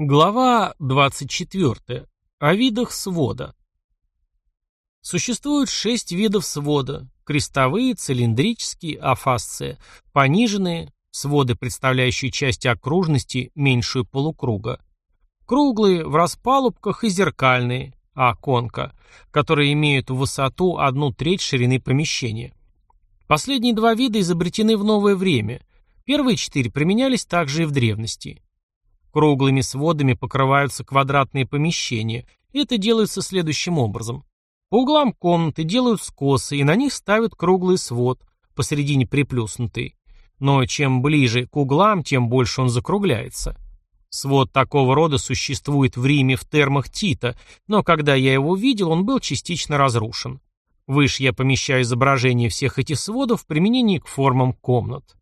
Глава 24. О видах свода. Существует шесть видов свода. Крестовые, цилиндрические, афасция, пониженные, своды, представляющие части окружности, меньшую полукруга, круглые, в распалубках и зеркальные, оконка, которые имеют высоту одну треть ширины помещения. Последние два вида изобретены в новое время. Первые четыре применялись также и в древности. Круглыми сводами покрываются квадратные помещения, и это делается следующим образом. По углам комнаты делают скосы, и на них ставят круглый свод, посередине приплюснутый. Но чем ближе к углам, тем больше он закругляется. Свод такого рода существует в Риме в термах Тита, но когда я его видел, он был частично разрушен. Выше я помещаю изображение всех этих сводов в применении к формам комнат.